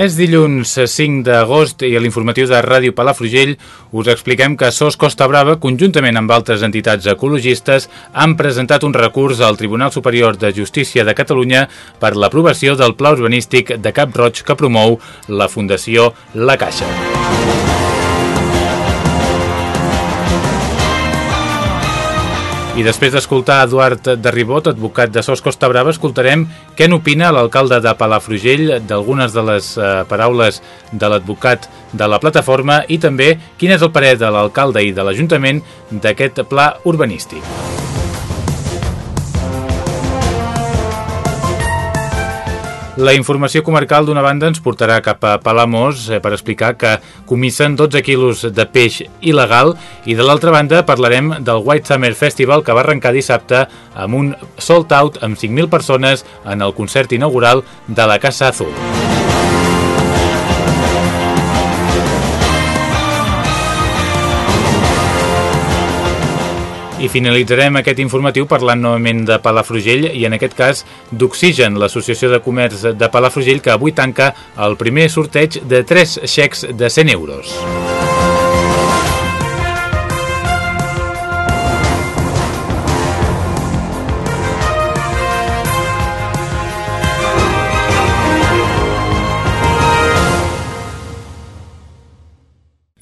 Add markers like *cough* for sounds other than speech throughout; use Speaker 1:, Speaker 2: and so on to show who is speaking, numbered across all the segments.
Speaker 1: És dilluns 5 d'agost i a l'informatiu de Ràdio Palafrugell us expliquem que SOS Costa Brava, conjuntament amb altres entitats ecologistes, han presentat un recurs al Tribunal Superior de Justícia de Catalunya per l'aprovació del pla urbanístic de Cap Roig que promou la Fundació La Caixa. I després d'escoltar Eduard de Ribot, advocat de SOS Costa Brava, escoltarem què n'opina l'alcalde de Palafrugell d'algunes de les eh, paraules de l'advocat de la plataforma i també quin és el parer de l'alcalde i de l'Ajuntament d'aquest pla urbanístic. La informació comarcal d'una banda ens portarà cap a Palamós eh, per explicar que comissen 12 quilos de peix il·legal i de l'altra banda parlarem del White Summer Festival que va arrencar dissabte amb un sold out amb 5.000 persones en el concert inaugural de la Casa Azul. I finalitzarem aquest informatiu parlant novament de Palafrugell i en aquest cas d'Oxigen, l'Associació de Comerç de Palafrugell que avui tanca el primer sorteig de 3 xecs de 100 euros.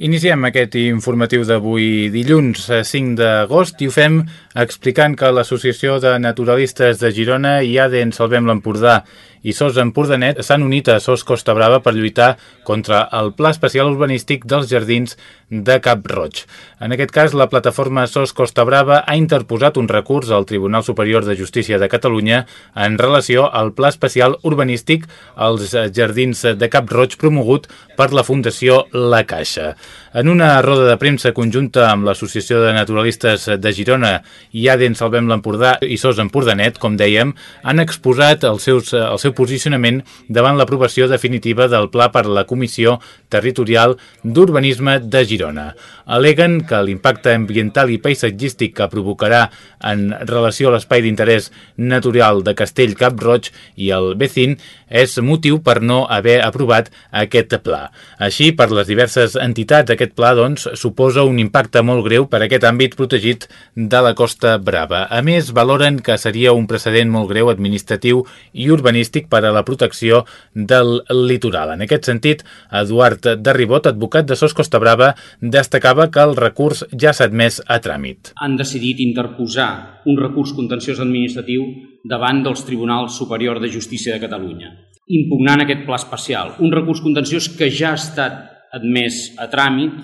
Speaker 1: Iniciem aquest informatiu d'avui dilluns 5 d'agost i ho fem explicant que l'Associació de Naturalistes de Girona i ADN Salvem l'Empordà i SOS Empordanet s'han unit a SOS Costa Brava per lluitar contra el Pla Especial Urbanístic dels Jardins de Cap Roig. En aquest cas, la plataforma SOS Costa Brava ha interposat un recurs al Tribunal Superior de Justícia de Catalunya en relació al Pla Especial Urbanístic als Jardins de Cap Roig promogut per la Fundació La Caixa. En una roda de premsa conjunta amb l'Associació de Naturalistes de Girona i ADN Salvem l'Empordà i SOS Empordanet, com dèiem, han exposat el, seus, el seu posicionament davant l'aprovació definitiva del pla per la Comissió Territorial d'Urbanisme de Girona. Aleguen que l'impacte ambiental i paisatgístic que provocarà en relació a l'espai d'interès natural de Castell Cap Roig i el Becín és motiu per no haver aprovat aquest pla. Així, per les diverses entitats aquest pla doncs, suposa un impacte molt greu per aquest àmbit protegit de la Costa Brava. A més, valoren que seria un precedent molt greu administratiu i urbanístic per a la protecció del litoral. En aquest sentit, Eduard de Ribot, advocat de SOS Costa Brava, destacava que el recurs ja s'ha admès a tràmit.
Speaker 2: Han decidit interposar un recurs contenciós administratiu davant dels Tribunals Superior de Justícia de Catalunya, impugnant aquest pla especial. Un recurs contenciós que ja ha estat admès a tràmit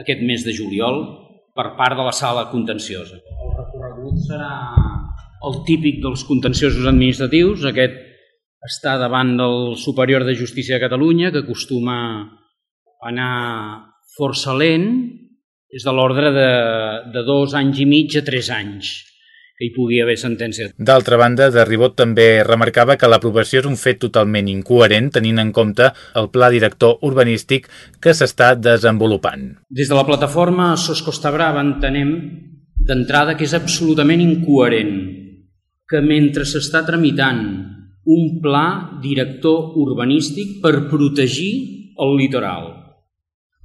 Speaker 2: aquest mes de juliol per part de la sala contenciosa. Recorregut serà el típic dels contenciosos administratius. Aquest està davant del Superior de Justícia de Catalunya, que acostuma a anar força lent, és de l'ordre de, de dos anys i mig a tres anys que hi pugui haver sentència.
Speaker 1: D'altra banda, de Ribot també remarcava que l'aprovació és un fet totalment incoherent tenint en compte el pla director urbanístic que s'està desenvolupant.
Speaker 2: Des de la plataforma SOS Costa Brava entenem d'entrada que és absolutament incoherent que mentre s'està tramitant un pla director urbanístic per protegir el litoral,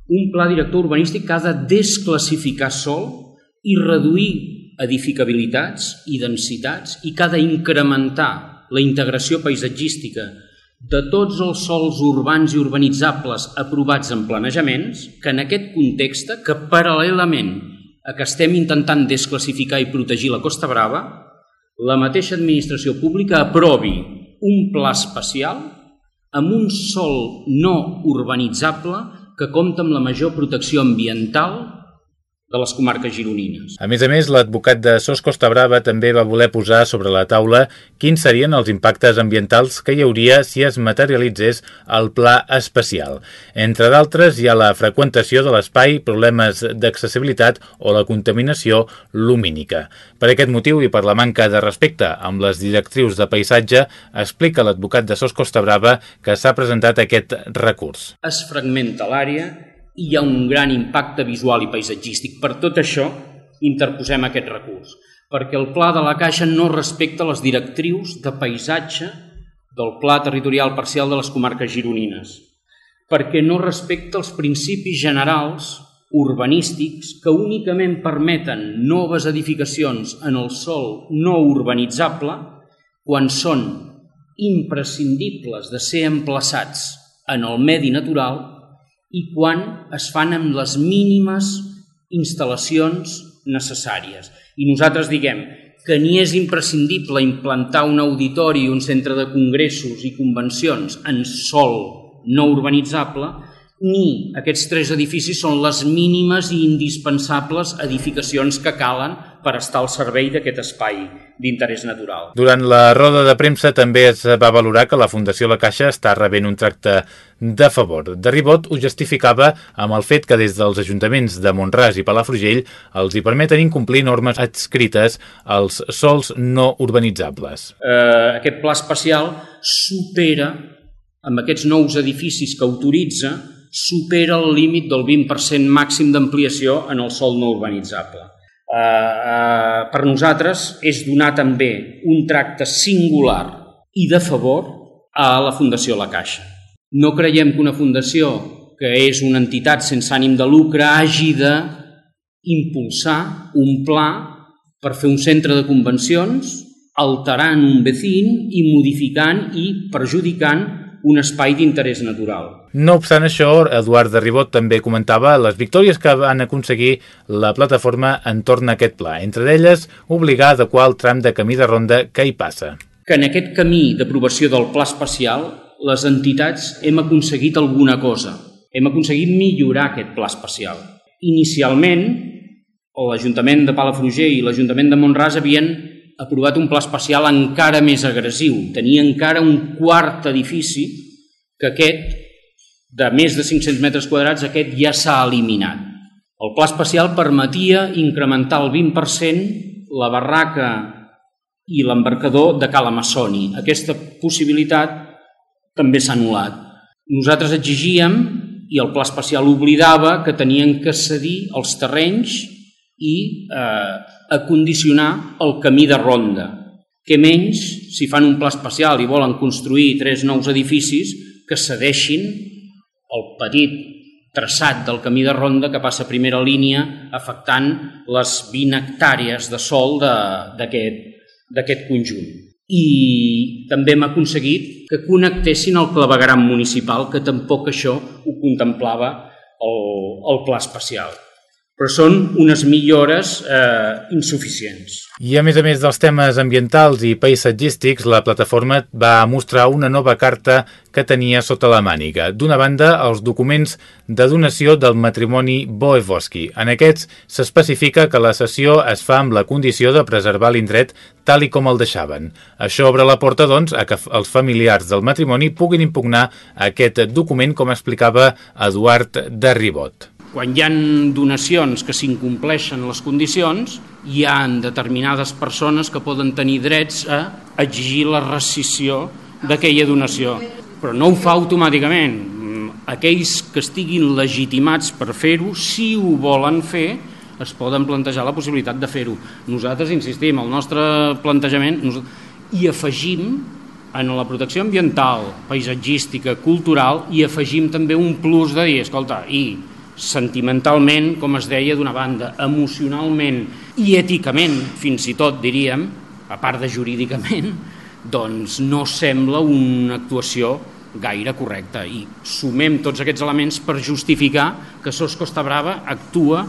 Speaker 2: un pla director urbanístic que ha de desclassificar sol i reduir edificabilitats i densitats i que ha d'incrementar la integració paisatgística de tots els sols urbans i urbanitzables aprovats en planejaments, que en aquest context, que paral·lelament a que estem intentant desclassificar i protegir la Costa Brava, la mateixa administració pública aprovi un pla especial amb un sol no urbanitzable que compta amb la major protecció ambiental de les comarques gironines.
Speaker 1: A més a més, l'advocat de Sos Costa Brava també va voler posar sobre la taula quins serien els impactes ambientals que hi hauria si es materialitzés el pla especial. Entre d'altres, hi ha la freqüentació de l'espai, problemes d'accessibilitat o la contaminació lumínica. Per aquest motiu i per la manca de respecte amb les directrius de paisatge, explica l'advocat de Sos Costa Brava que s'ha presentat aquest recurs.
Speaker 2: Es fragmenta l'àrea hi ha un gran impacte visual i paisatgístic. Per tot això interposem aquest recurs, perquè el Pla de la Caixa no respecta les directrius de paisatge del Pla Territorial Parcial de les comarques gironines, perquè no respecta els principis generals urbanístics que únicament permeten noves edificacions en el sol no urbanitzable quan són imprescindibles de ser emplaçats en el medi natural i quan es fan amb les mínimes instal·lacions necessàries. I nosaltres diguem que ni és imprescindible implantar un auditori un centre de congressos i convencions en sol no urbanitzable, ni aquests tres edificis són les mínimes i indispensables edificacions que calen per estar al servei d'aquest espai d'interès natural.
Speaker 1: Durant la roda de premsa també es va valorar que la Fundació La Caixa està rebent un tracte de favor. De Ribot ho justificava amb el fet que des dels ajuntaments de Montràs i Palafrugell els hi permeten incomplir normes adscrites als sols no urbanitzables.
Speaker 2: Eh, aquest pla especial supera, amb aquests nous edificis que autoritza, supera el límit del 20% màxim d'ampliació en el sol no urbanitzable. Eh, eh, per nosaltres és donar també un tracte singular i de favor a la Fundació La Caixa. No creiem que una fundació, que és una entitat sense ànim de lucre, hagi de impulsar un pla per fer un centre de convencions alterant un vecín i modificant i perjudicant un espai d'interès natural.
Speaker 1: No obstant això, Eduard de Ribot també comentava les victòries que van aconseguir la plataforma entorn a aquest pla, entre elles obligar a adequar el tram de camí de ronda que hi passa.
Speaker 2: Que en aquest camí d'aprovació del pla especial les entitats hem aconseguit alguna cosa. Hem aconseguit millorar aquest pla especial. Inicialment, l'Ajuntament de Palafrugell i l'Ajuntament de Montràs havien aprovat un pla especial encara més agressiu. Tenia encara un quart edifici que aquest, de més de 500 metres quadrats, aquest ja s'ha eliminat. El pla especial permetia incrementar el 20% la barraca i l'embarcador de Cala Massoni. Aquesta possibilitat també s'ha anul·lat. Nosaltres exigíem, i el pla especial oblidava, que tenien que cedir els terrenys i eh, acondicionar el camí de ronda. Que menys, si fan un pla especial i volen construir tres nous edificis, que cedeixin el petit traçat del camí de ronda que passa a primera línia afectant les 20 hectàrees de sol d'aquest conjunt. I també hem aconseguit que connectessin el clavegram municipal, que tampoc això ho contemplava el, el pla especial però són unes millores eh, insuficients.
Speaker 1: I a més a més dels temes ambientals i paisatgístics, la plataforma va mostrar una nova carta que tenia sota la màniga. D'una banda, els documents de donació del matrimoni Boevoski. En aquests s'especifica que la sessió es fa amb la condició de preservar l'indret tal i com el deixaven. Això obre la porta, doncs, a que els familiars del matrimoni puguin impugnar aquest document, com explicava Eduard de Ribot
Speaker 2: quan hi han donacions que s'incompleixen les condicions, hi ha determinades persones que poden tenir drets a exigir la rescisió d'aquella donació. Però no ho fa automàticament. Aquells que estiguin legitimats per fer-ho, si ho volen fer, es poden plantejar la possibilitat de fer-ho. Nosaltres insistim, el nostre plantejament i afegim en la protecció ambiental, paisatgística, cultural, i afegim també un plus de dir, escolta, i sentimentalment, com es deia, d'una banda, emocionalment i èticament, fins i tot diríem, a part de jurídicament, *laughs* doncs no sembla una actuació gaire correcta i sumem tots aquests elements per justificar que SOS Costa Brava actua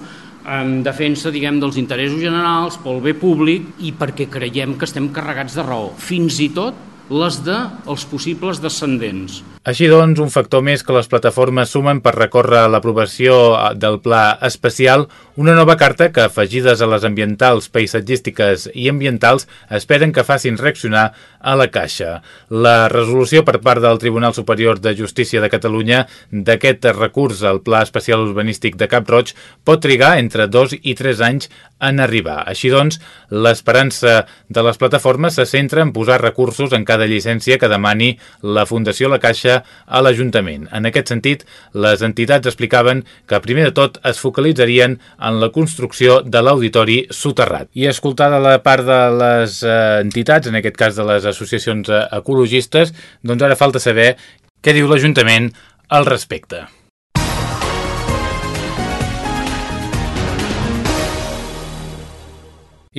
Speaker 2: en defensa diguem dels interessos generals, pel bé públic i perquè creiem que estem carregats de raó, fins i tot les de els possibles descendents.
Speaker 1: Així doncs, un factor més que les plataformes sumen per recórrer l'aprovació del pla especial, una nova carta que, afegides a les ambientals, paisatgístiques i ambientals, esperen que facin reaccionar a la Caixa. La resolució per part del Tribunal Superior de Justícia de Catalunya d'aquest recurs al Pla Especial Urbanístic de Cap Roig pot trigar entre dos i tres anys en arribar. Així doncs, l'esperança de les plataformes se centra en posar recursos en cada llicència que demani la Fundació La Caixa marxa a l'Ajuntament. En aquest sentit, les entitats explicaven que primer de tot es focalitzarien en la construcció de l'auditori soterrat. I escoltada la part de les eh, entitats, en aquest cas de les associacions eh, ecologistes, doncs ara falta saber què diu l'Ajuntament al respecte.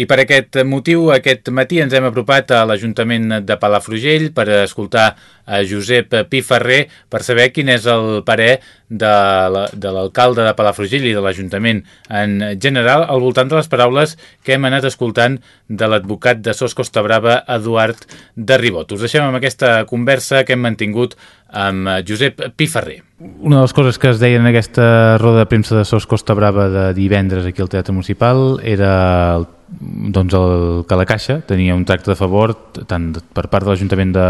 Speaker 1: I per aquest motiu, aquest matí ens hem apropat a l'Ajuntament de Palafrugell per escoltar a Josep Piferrer per saber quin és el parer de l'alcalde de Palafrugell i de l'Ajuntament en general al voltant de les paraules que hem anat escoltant de l'advocat de Sos Costa Brava, Eduard de Ribot. Us deixem amb aquesta conversa que hem mantingut amb Josep Piferrer. Una de les coses que es deia en aquesta roda de premsa de Sos Costa Brava de divendres aquí al Teatre Municipal era el doncs el, que la Caixa tenia un tracte de favor tant per part de l'Ajuntament de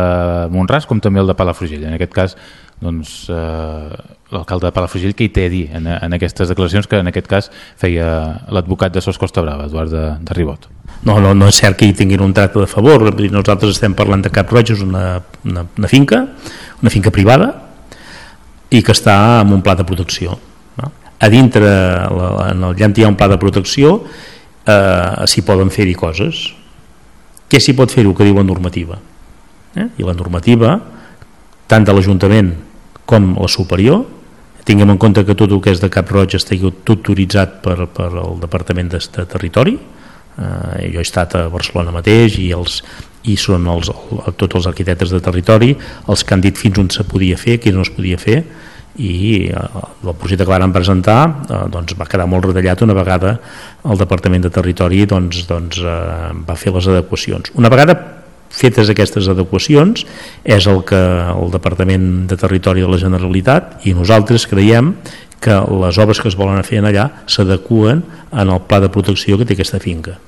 Speaker 1: Montràs com també el de Palafrugell. En aquest cas, doncs, eh, l'alcalde de Palafrugell que hi té a dir en, en aquestes declaracions que en aquest cas feia l'advocat de Sos Costa Brava, Eduard de, de Ribot.
Speaker 3: No, no, no és cert que hi tinguin un tracte de favor. Nosaltres estem parlant de Cap Roig, és una, una, una finca, una finca privada, i que està amb un pla de protecció. No? A dintre, en el llant hi ha un pla de protecció eh, s'hi poden fer-hi coses. Què s'hi pot fer-ho? Que diu la normativa. Eh? i la normativa tant de l'Ajuntament com la superior tinguem en compte que tot el que és de Cap Roig estigui tutoritzat per, per el Departament de, Territori. Eh, jo he estat a Barcelona mateix i, els, i són els, tots els arquitectes de territori els que han dit fins on se podia fer, què no es podia fer i eh, el projecte que van presentar eh, doncs va quedar molt retallat una vegada el Departament de Territori doncs, doncs, eh, va fer les adequacions. Una vegada fetes aquestes adequacions és el que el Departament de Territori de la Generalitat i nosaltres creiem que les obres que es volen fer allà s'adequen en el pla de protecció que té aquesta finca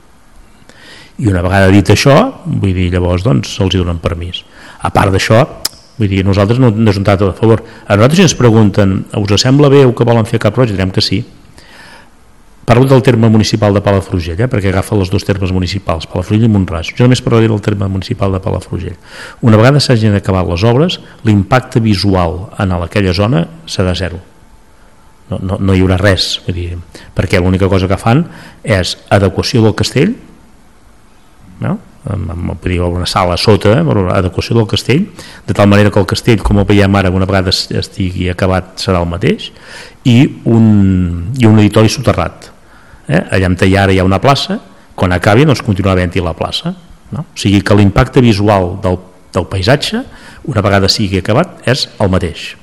Speaker 3: i una vegada dit això vull dir llavors doncs se'ls donen permís a part d'això Vull dir, nosaltres no, no és un tracte de favor. A nosaltres si ens pregunten, us sembla bé el que volen fer Cap Roig? Direm que sí. Parlo del terme municipal de Palafrugell, eh, perquè agafa els dos termes municipals, Palafrugell i Montràs. Jo només parlaré del terme municipal de Palafrugell. Una vegada s'hagin acabat les obres, l'impacte visual en aquella zona serà zero. No, no, no hi haurà res, vull dir, perquè l'única cosa que fan és adequació del castell, no? Amb, amb una sala a sota, eh, adequació del castell, de tal manera que el castell, com ho veiem ara, una vegada estigui acabat, serà el mateix, i un, i un editori soterrat. Eh? Allà en Tallara hi ha una plaça, quan acabi doncs continuarà havent-hi la plaça. No? O sigui que l'impacte visual del, del paisatge, una vegada sigui acabat, és el mateix.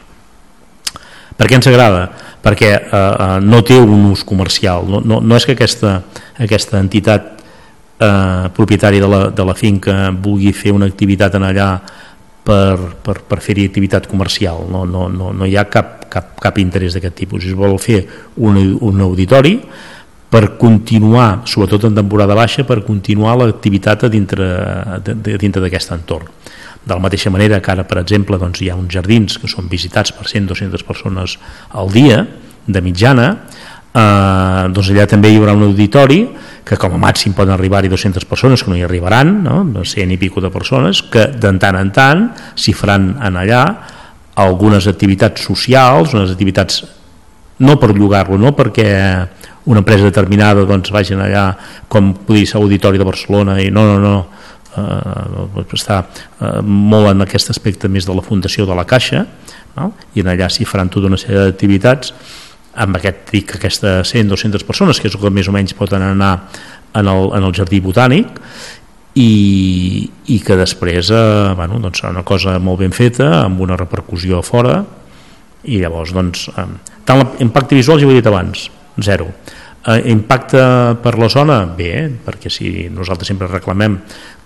Speaker 3: Per què ens agrada? Perquè eh, eh, no té un ús comercial, no, no, no és que aquesta, aquesta entitat eh, propietari de la, de la finca vulgui fer una activitat en allà per, per, per fer-hi activitat comercial no, no, no, no hi ha cap, cap, cap interès d'aquest tipus es vol fer un, un auditori per continuar, sobretot en temporada baixa, per continuar l'activitat dintre d'aquest entorn. De la mateixa manera que ara, per exemple, doncs, hi ha uns jardins que són visitats per 100-200 persones al dia, de mitjana, eh, doncs allà també hi haurà un auditori que com a màxim poden arribar-hi 200 persones que no hi arribaran, no? 100 i pico de persones que de tant en tant s'hi faran en allà algunes activitats socials, unes activitats no per llogar-lo, no perquè una empresa determinada doncs vagin allà com podria ser Auditori de Barcelona i no, no, no eh, està eh, molt en aquest aspecte més de la fundació de la Caixa no? i en allà s'hi faran tota una sèrie d'activitats amb aquest, dic, aquesta 100-200 persones, que és el que més o menys poden anar en el, en el jardí botànic, i, i que després eh, bueno, doncs serà una cosa molt ben feta, amb una repercussió a fora, i llavors, doncs, eh, tant l'impacte visual, ja ho he dit abans, zero. Eh, impacte per la zona? Bé, perquè si nosaltres sempre reclamem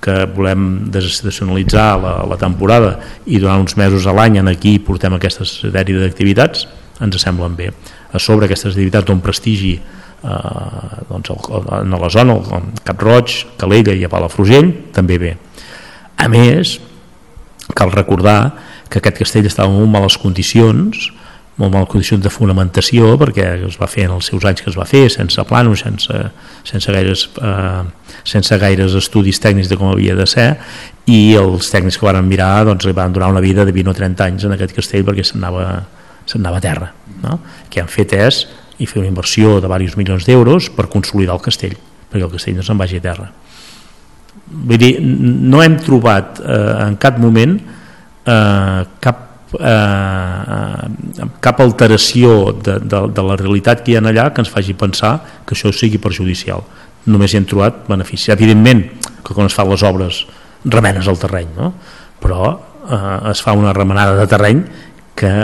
Speaker 3: que volem desestacionalitzar la, la temporada i durant uns mesos a l'any aquí portem aquesta sèrie d'activitats, ens semblen bé. A sobre aquestes activitats d'un prestigi eh, doncs, en la zona, Cap Roig, Calella i a Palafrugell, també bé. A més, cal recordar que aquest castell estava en molt males condicions, molt males condicions de fonamentació perquè es va fer en els seus anys que es va fer sense planos, sense, sense, gaires, eh, sense gaires estudis tècnics de com havia de ser i els tècnics que van mirar doncs, li van donar una vida de 20 o 30 anys en aquest castell perquè s'anava a terra no? que han fet és i fer una inversió de diversos milions d'euros per consolidar el castell perquè el castell no se'n vagi a terra vull dir, no hem trobat eh, en cap moment eh, cap eh, cap alteració de, de, de la realitat que hi ha allà que ens faci pensar que això sigui perjudicial només hi hem trobat benefici evidentment que quan es fan les obres remenes el terreny no? però eh, es fa una remenada de terreny que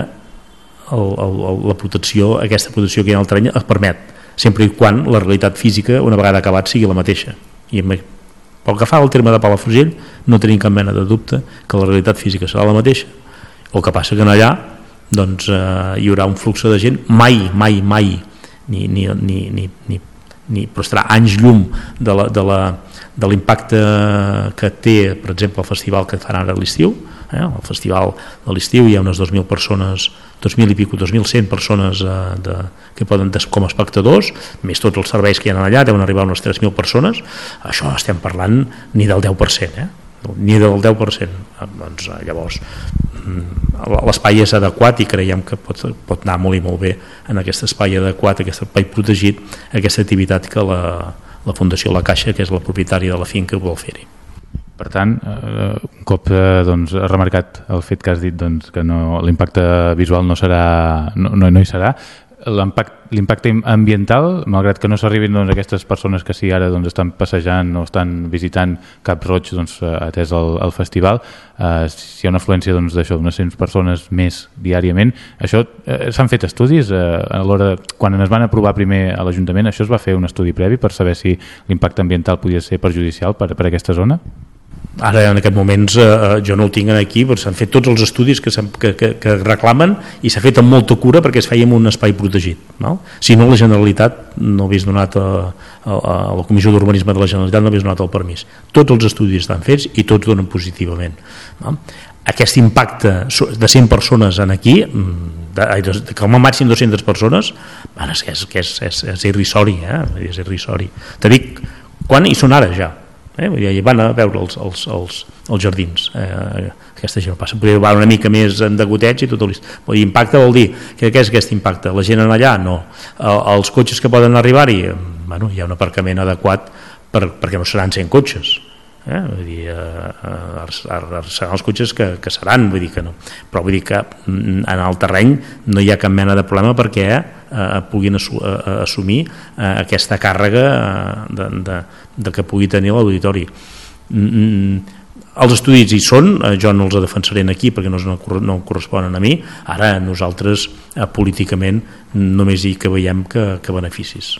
Speaker 3: el, el, la protecció aquesta protecció que hi ha al terreny es permet sempre i quan la realitat física una vegada acabat sigui la mateixa i pel que fa al terme de Palafrugell no tenim cap mena de dubte que la realitat física serà la mateixa el que passa que allà doncs, eh, hi haurà un flux de gent mai, mai, mai ni, ni, ni, ni, ni, ni però estarà anys llum de la, de la, de l'impacte que té, per exemple, el festival que fan ara a l'estiu, eh? el festival de l'estiu hi ha unes 2.000 persones 2.000 i pico, 2.100 persones eh, de, que poden com a espectadors més tots els serveis que hi ha allà deuen arribar a unes 3.000 persones això estem parlant ni del 10% eh? ni del 10% ah, doncs, eh, llavors mm, l'espai és adequat i creiem que pot, pot anar molt i molt bé en aquest espai adequat, aquest espai protegit aquesta activitat que la, la Fundació La Caixa, que és la propietària de la finca, vol fer-hi.
Speaker 1: Per tant, eh, un cop eh, doncs, remarcat el fet que has dit doncs, que no, l'impacte visual no, serà, no, no, no hi serà, l'impacte ambiental, malgrat que no s'arribin doncs, aquestes persones que sí ara doncs, estan passejant o estan visitant Cap Roig doncs, atès el, el festival, eh, si hi ha una afluència doncs, d'això doncs, d'unes 100 persones més diàriament, això eh, s'han fet estudis eh, a l'hora, quan es van aprovar primer a l'Ajuntament, això es va fer un estudi previ per saber si l'impacte ambiental podia ser perjudicial per, per aquesta zona?
Speaker 3: Ara en aquest moments eh, eh, jo no el tinc aquí però s'han fet tots els estudis que, que, que, que reclamen i s'ha fet amb molta cura perquè es feia en un espai protegit no? si no la Generalitat no hagués donat a, a, a la Comissió d'Urbanisme de la Generalitat no hagués donat el permís tots els estudis estan fets i tots donen positivament no? aquest impacte de 100 persones en aquí mm, de, de, com a màxim 200 persones bueno, és, és, és, és, és irrisori eh? és irrisori te dic quan hi són ara ja eh? Vull dir, van a veure els, els, els, els jardins eh, aquesta gent passa, podria va una mica més en degotets i tot el vull dir, impacte vol dir, que què és aquest impacte? la gent en allà? No els cotxes que poden arribar-hi, bueno, hi ha un aparcament adequat per, perquè no seran 100 cotxes eh? vull dir, eh, eh, seran els cotxes que, que seran vull dir que no. però vull dir que mm, en el terreny no hi ha cap mena de problema perquè eh, puguin assumir eh, aquesta càrrega eh, de, de, de que pugui tenir l'auditori mm, mm, els estudis hi són, eh, jo no els defensaré aquí perquè no, no corresponen a mi, ara nosaltres eh, políticament només hi que veiem que, que beneficis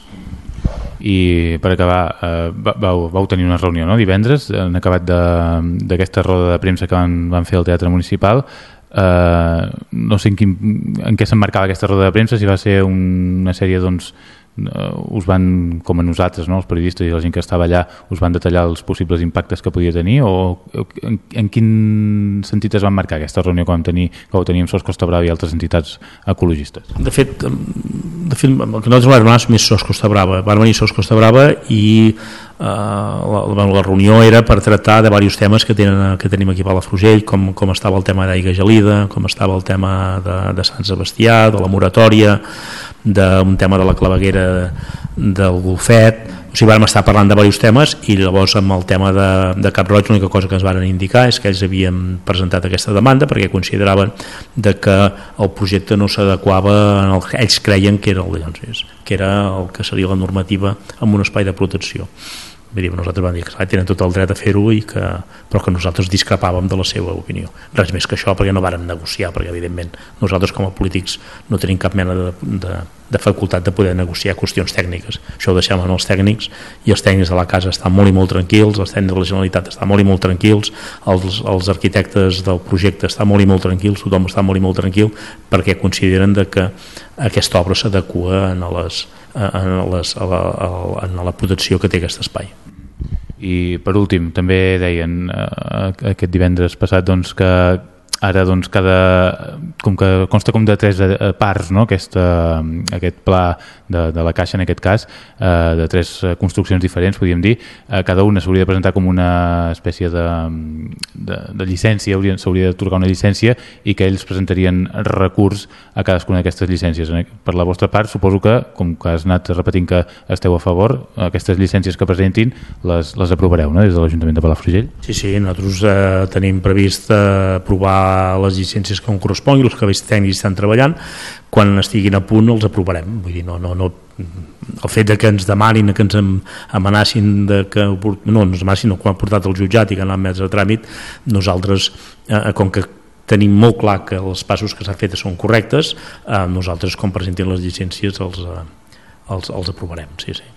Speaker 1: i per acabar eh, vau, vau tenir una reunió no? divendres han acabat d'aquesta roda de premsa que van, van fer al Teatre Municipal eh, no sé en, quin, en què s'emmarcava aquesta roda de premsa si va ser un, una sèrie doncs, us van, com a nosaltres, no? els periodistes i la gent que estava allà, us van detallar els possibles impactes que podia tenir o en, en quin sentit es van marcar aquesta reunió que vam tenir, que tenir amb Sos Costa Brava i altres entitats ecologistes?
Speaker 3: De fet, de fet el que nosaltres vam anar més Sos Costa Brava, van venir Sos Costa Brava i Uh, la, la reunió era per tractar de diversos temes que, tenen, que tenim aquí a Palafrugell, com, com estava el tema d'aigua gelida, com estava el tema de, de Sant Sebastià, de la moratòria, d'un tema de la claveguera del golfet o sigui, vam estar parlant de diversos temes i llavors amb el tema de, de Cap Roig l'única cosa que ens van indicar és que ells havien presentat aquesta demanda perquè consideraven de que el projecte no s'adequava ells creien que era, el, doncs, que era el que seria la normativa amb un espai de protecció Vull dir, nosaltres vam dir que tenen tot el dret a fer-ho i que, però que nosaltres discrepàvem de la seva opinió. Res més que això perquè no vàrem negociar, perquè evidentment nosaltres com a polítics no tenim cap mena de, de, de facultat de poder negociar qüestions tècniques. Això ho deixem en els tècnics i els tècnics de la casa estan molt i molt tranquils, els tècnics de la Generalitat estan molt i molt tranquils, els, els arquitectes del projecte estan molt i molt tranquils, tothom està molt i molt tranquil perquè consideren de que aquesta obra s'adequa en, les, en, les, a la, a, en la protecció que té aquest espai.
Speaker 1: I per últim, també deien eh, aquest divendres passat doncs, que ara doncs cada, com que consta com de tres eh, parts no? aquest, aquest pla de, de la caixa en aquest cas eh, de tres construccions diferents podríem dir, eh, cada una s'hauria de presentar com una espècie de, de, de llicència, s'hauria d'atorgar una llicència i que ells presentarien recurs a cadascuna d'aquestes llicències per la vostra part suposo que com que has anat repetint que esteu a favor, aquestes llicències que presentin les, les aprovareu no? des de l'Ajuntament de Palafrugell?
Speaker 3: Sí, sí, nosaltres eh, tenim previst eh, aprovar les llicències que em corresponguin, els cabells tècnics estan treballant, quan estiguin a punt els aprovarem. Vull dir, no, no, no, el fet de que ens demanin, que ens amenacin de que, no, ens amenacin, no, quan ha portat el jutjat i que han admès a tràmit, nosaltres, eh, com que tenim molt clar que els passos que s'ha fet són correctes, eh, nosaltres quan presentin les llicències els, eh, els, els aprovarem, sí, sí.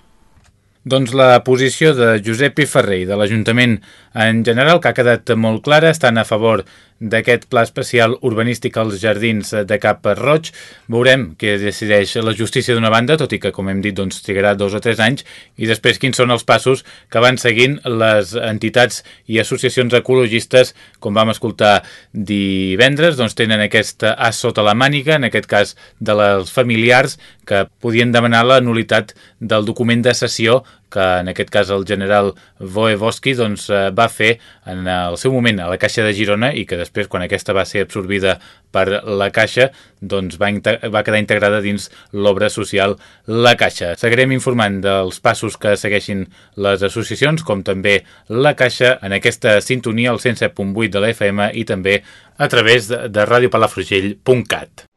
Speaker 1: Doncs la posició de Josep I. Ferrer i de l'Ajuntament en general, que ha quedat molt clara, estan a favor d'aquest pla especial urbanístic als jardins de Cap Roig. Veurem què decideix la justícia d'una banda, tot i que, com hem dit, doncs, trigarà dos o tres anys, i després quins són els passos que van seguint les entitats i associacions ecologistes, com vam escoltar divendres, doncs tenen aquest as sota la màniga, en aquest cas de les familiars, que podien demanar la nulitat del document de sessió que en aquest cas el general Voevoski doncs, eh, va fer en el seu moment a la Caixa de Girona i que després, quan aquesta va ser absorbida per la Caixa, doncs va, va quedar integrada dins l'obra social La Caixa. Seguirem informant dels passos que segueixin les associacions, com també la Caixa, en aquesta sintonia al 107.8 de la FM i també a través de, de radiopalafrugell.cat.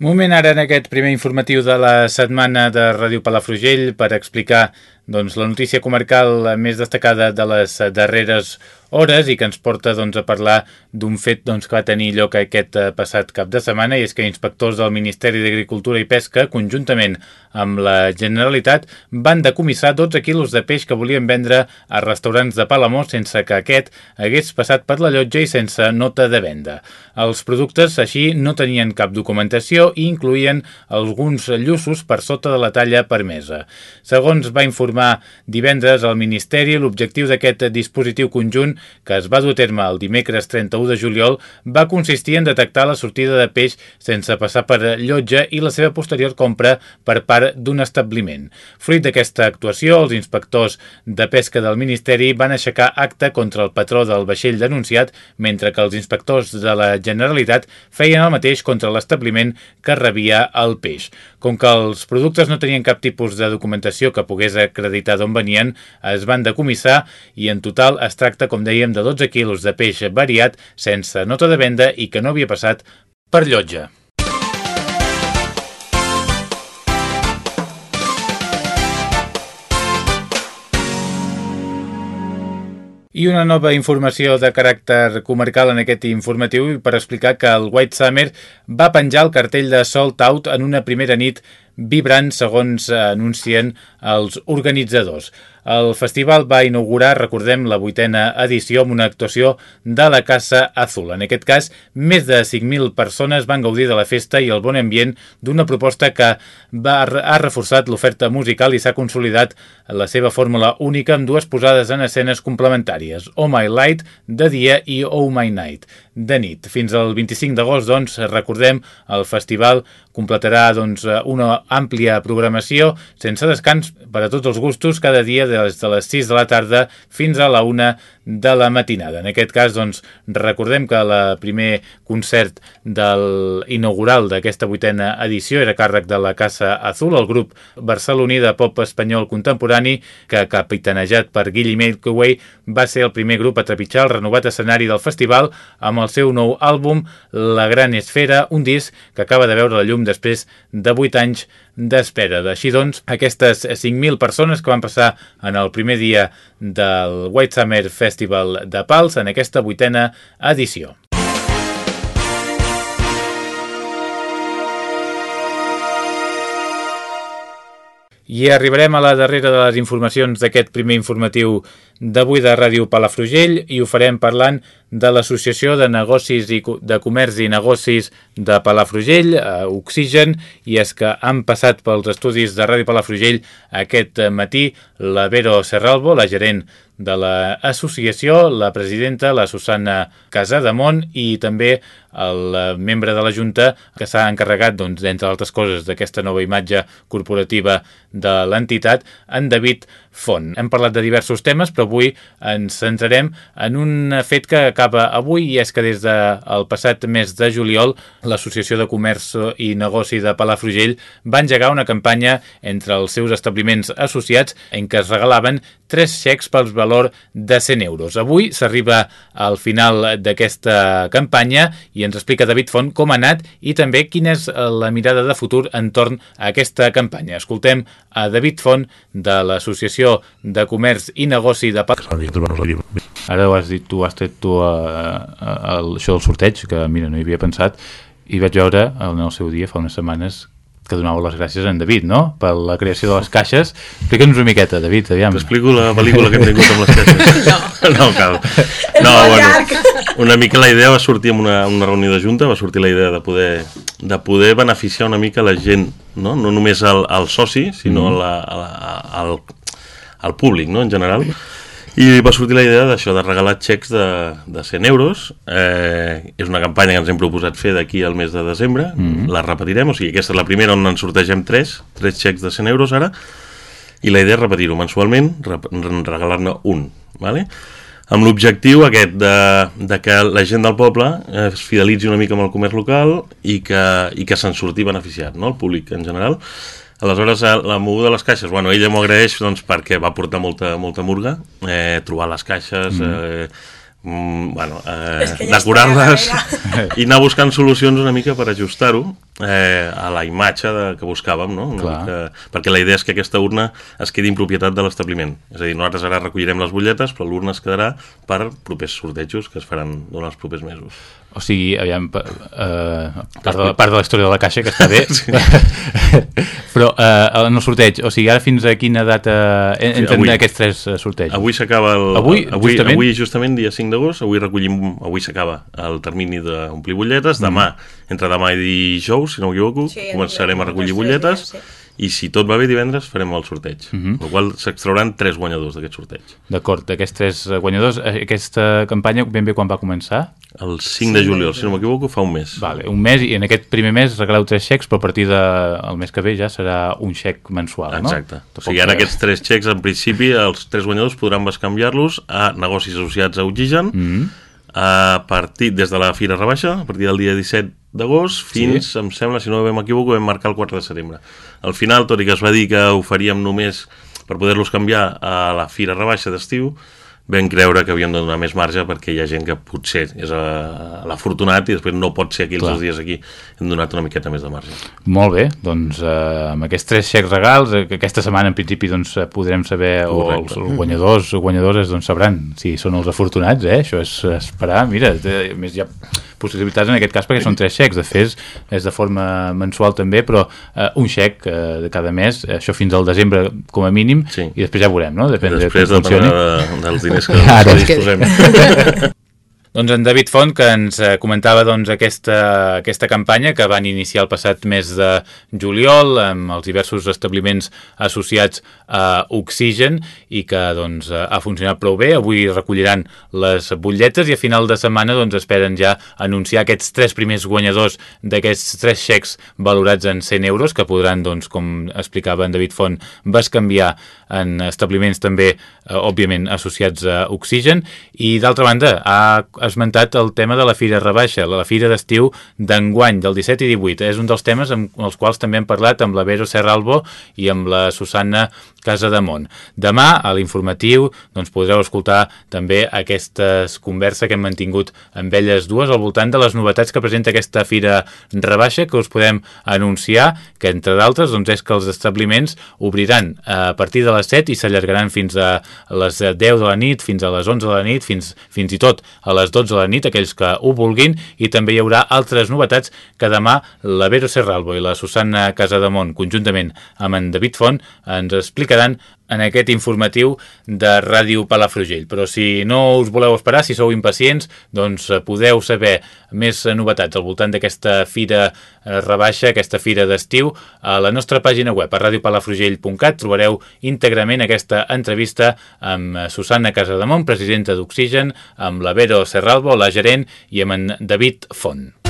Speaker 1: Moment ara en aquest primer informatiu de la setmana de Ràdio Palafrugell per explicar doncs, la notícia comarcal més destacada de les darreres hores i que ens porta doncs, a parlar d'un fet doncs, que va tenir lloc aquest eh, passat cap de setmana i és que inspectors del Ministeri d'Agricultura i Pesca, conjuntament amb la Generalitat, van decomissar 12 quilos de peix que volien vendre a restaurants de Palamós sense que aquest hagués passat per la llotja i sense nota de venda. Els productes, així, no tenien cap documentació i incluïen alguns llussos per sota de la talla permesa. Segons va informar divendres al Ministeri, l'objectiu d'aquest dispositiu conjunt que es va dur a terme el dimecres 31 de juliol, va consistir en detectar la sortida de peix sense passar per llotja i la seva posterior compra per part d'un establiment. Fruit d'aquesta actuació, els inspectors de pesca del Ministeri van aixecar acte contra el patró del vaixell denunciat, mentre que els inspectors de la Generalitat feien el mateix contra l'establiment que rebia el peix. Com que els productes no tenien cap tipus de documentació que pogués acreditar d'on venien, es van decomissar i en total es tracta, com dèiem, de 12 quilos de peix variat sense nota de venda i que no havia passat per llotja. I una nova informació de caràcter comarcal en aquest informatiu per explicar que el White Summer va penjar el cartell de Sold Out en una primera nit vibrant, segons anuncien els organitzadors. El festival va inaugurar, recordem, la vuitena edició amb una actuació de la Casa Azul. En aquest cas, més de 5.000 persones van gaudir de la festa i el bon ambient d'una proposta que va, ha reforçat l'oferta musical i s'ha consolidat la seva fórmula única amb dues posades en escenes complementàries, Oh My Light de dia i Oh My Night de nit. Fins al 25 d'agost, doncs, recordem, el festival completarà doncs, una àmplia programació sense descans per a tots els gustos cada dia des de les 6 de la tarda fins a la 1 de la matinada. En aquest cas, doncs, recordem que el primer concert del inaugural d'aquesta vuitena edició era càrrec de la Casa Azul, el grup barceloní de pop espanyol contemporani que, capitanejat per Guilly Makeway, va ser el primer grup a trepitjar el renovat escenari del festival amb el seu nou àlbum La Gran Esfera, un disc que acaba de veure la llum després de 8 anys d'espera. Així doncs, aquestes 5.000 persones que van passar en el primer dia del White Summer Festival de Pals en aquesta vuitena edició. I arribarem a la darrera de les informacions d'aquest primer informatiu d'avui de Ràdio Palafrugell i ho farem parlant de l'Associació de Negocis i de Comerç i Negocis de Palafrugell, Oxigen, i és que han passat pels estudis de Ràdio Palafrugell aquest matí la Vero Serralbo, la gerent de l'associació, la presidenta, la Susana Casademont, i també el eh, membre de la Junta que s'ha encarregat, doncs, entre altres coses, d'aquesta nova imatge corporativa de l'entitat, en David Font. Hem parlat de diversos temes, però avui ens centrarem en un fet que acaba avui i és que des del passat mes de juliol l'Associació de Comerç i Negoci de Palafrugell va engegar una campanya entre els seus establiments associats en què es regalaven tres xecs pels valor de 100 euros. Avui s'arriba al final d'aquesta campanya i ens explica David Font com ha anat i també quina és la mirada de futur entorn a aquesta campanya. Escoltem a David Font de l'Associació de Comerç i Negoci de Pat. Ara ho has dit tu, has tret tu a, a, a, això del sorteig, que mira, no hi havia pensat, i vaig veure en el seu dia, fa unes setmanes, que donàveu les gràcies a en David, no?, per la creació de les caixes. Explica'ns una miqueta, David, aviam.
Speaker 4: T'explico la pel·lícula que hem tingut amb les caixes. No, *laughs* no cal. No, bueno, una mica la idea va sortir en una, una reunió de junta, va sortir la idea de poder, de poder beneficiar una mica la gent, no, no només al, al soci, sinó mm -hmm. al, al públic, no?, en general. I va sortir la idea d'això, de regalar xecs de, de 100 euros. Eh, és una campanya que ens hem proposat fer d'aquí al mes de desembre. Mm -hmm. La repetirem, o sigui, aquesta és la primera on en sortegem 3, 3 xecs de 100 euros ara. I la idea és repetir-ho mensualment, regalar-ne un. ¿vale? amb l'objectiu aquest de, de que la gent del poble es fidelitzi una mica amb el comerç local i que, i que se'n surti beneficiat, no? el públic en general. Aleshores, eh, la moguda de les caixes, bueno, ella m'ho agraeix doncs, perquè va portar molta, molta murga, eh, trobar les caixes, mm. eh, mm, bueno, eh, decorar-les *laughs* i anar buscant solucions una mica per ajustar-ho eh, a la imatge de, que buscàvem, no? Una mica, perquè la idea és que aquesta urna es quedi en propietat de l'establiment. És a dir, nosaltres ara recollirem les butlletes, però l'urna es quedarà per propers sortejos que es faran durant els propers mesos.
Speaker 1: O sigui, aviam, eh, part, de, part de la història de la caixa, que està bé, *laughs* sí. *laughs* però eh, en el sorteig, o sigui, ara fins a quina data entren sí, aquests tres eh, sortejos?
Speaker 4: Avui s'acaba el... Avui, avui, justament? avui, justament, dia 5 d'agost, avui recollim, avui s'acaba el termini d'omplir butlletes, demà, mm. entre demà i dijous, si no m'equivoco, sí, començarem a recollir butlletes, dies, sí i si tot va bé divendres farem el sorteig, uh -huh. el qual s'extrauran tres guanyadors d'aquest sorteig.
Speaker 1: D'acord, d'aquests tres guanyadors, eh, aquesta campanya ben bé quan va començar?
Speaker 4: El 5 de juliol, si no m'equivoco, fa un mes.
Speaker 1: Vale, un mes, i en aquest primer mes regaleu tres xecs, però a partir del de, mes que ve ja serà un xec mensual,
Speaker 4: no? Exacte. O sigui, ara aquests tres xecs, en principi, els tres guanyadors podran bescanviar-los a negocis associats a Oxigen, uh -huh. a partir, des de la Fira Rebaixa, a partir del dia 17 d'agost fins, sí. em sembla, si no m'equivoco, vam marcar el 4 de setembre. Al final, tot i que es va dir que ho faríem només per poder-los canviar a la Fira Rebaixa d'estiu, vam creure que havíem de donar més marge perquè hi ha gent que potser és eh, l'afortunat i després no pot ser aquí els Clar. dos dies aquí hem donat una miqueta més de marge
Speaker 1: Molt bé, doncs eh, amb aquests tres xecs regals eh, que aquesta setmana en principi doncs, eh, podrem saber Correcte. o els guanyadors o guanyadores doncs, sabran si són els afortunats eh? això és esperar, mira a més ha possibilitats en aquest cas perquè són tres xecs de fet és de forma mensual també però eh, un xec eh, de cada mes això fins al desembre com a mínim sí. i després ja veurem, no?
Speaker 4: Depèn després de com funcioni de, dels diners que *laughs* Ara. disposem *laughs*
Speaker 1: Doncs en David Font, que ens eh, comentava doncs, aquesta, aquesta campanya que van iniciar el passat mes de juliol amb els diversos establiments associats a Oxigen i que doncs, ha funcionat prou bé. Avui recolliran les butlletes i a final de setmana doncs, esperen ja anunciar aquests tres primers guanyadors d'aquests tres xecs valorats en 100 euros que podran, doncs, com explicava en David Font, canviar en establiments també, eh, òbviament, associats a Oxigen. I d'altra banda, ha esmentat el tema de la Fira Rebaixa, la Fira d'Estiu d'enguany, del 17 i 18. És un dels temes amb els quals també hem parlat amb la Vero Serralbo i amb la Susana Casa de Mont. Demà, a l'informatiu, doncs podreu escoltar també aquestes converses que hem mantingut amb elles dues al voltant de les novetats que presenta aquesta Fira Rebaixa que us podem anunciar, que entre d'altres doncs, és que els establiments obriran a partir de les 7 i s'allargaran fins a les 10 de la nit, fins a les 11 de la nit, fins, fins i tot a les 12 de la nit, aquells que ho vulguin, i també hi haurà altres novetats que demà la Vero Serralbo i la Susana Casademont, conjuntament amb en David Font, ens explicaran en aquest informatiu de Ràdio Palafrugell. Però si no us voleu esperar, si sou impacients, doncs eh, podeu saber més novetats al voltant d'aquesta fira eh, rebaixa, aquesta fira d'estiu, a la nostra pàgina web, a radiopalafrugell.cat, trobareu íntegrament aquesta entrevista amb Susana Casademont, presidenta d'Oxigen, amb la Vero Serralbo, la gerent, i amb en David Font.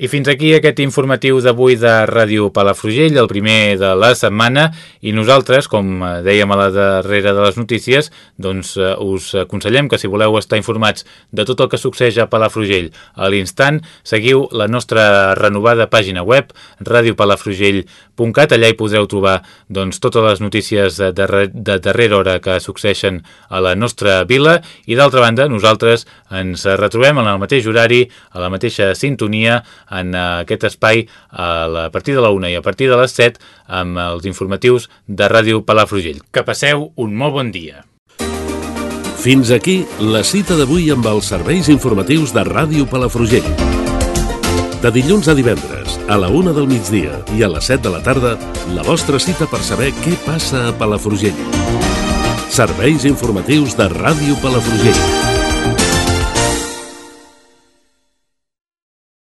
Speaker 1: I fins aquí aquest informatiu d'avui de Ràdio Palafrugell, el primer de la setmana, i nosaltres, com dèiem a la darrera de les notícies, doncs eh, us aconsellem que si voleu estar informats de tot el que succeeix a Palafrugell a l'instant, seguiu la nostra renovada pàgina web, radiopalafrugell.cat, allà hi podreu trobar doncs, totes les notícies de, de, de darrera hora que succeeixen a la nostra vila, i d'altra banda, nosaltres ens retrobem en el mateix horari, a la mateixa sintonia, en aquest espai a, la, partir de la 1 i a partir de les 7 amb els informatius de Ràdio Palafrugell. Que passeu un molt bon dia.
Speaker 5: Fins aquí la cita d'avui amb els serveis informatius de Ràdio Palafrugell. De dilluns a divendres, a la una del migdia i a les 7 de la tarda, la vostra cita per saber què passa a Palafrugell. Serveis informatius de Ràdio Palafrugell.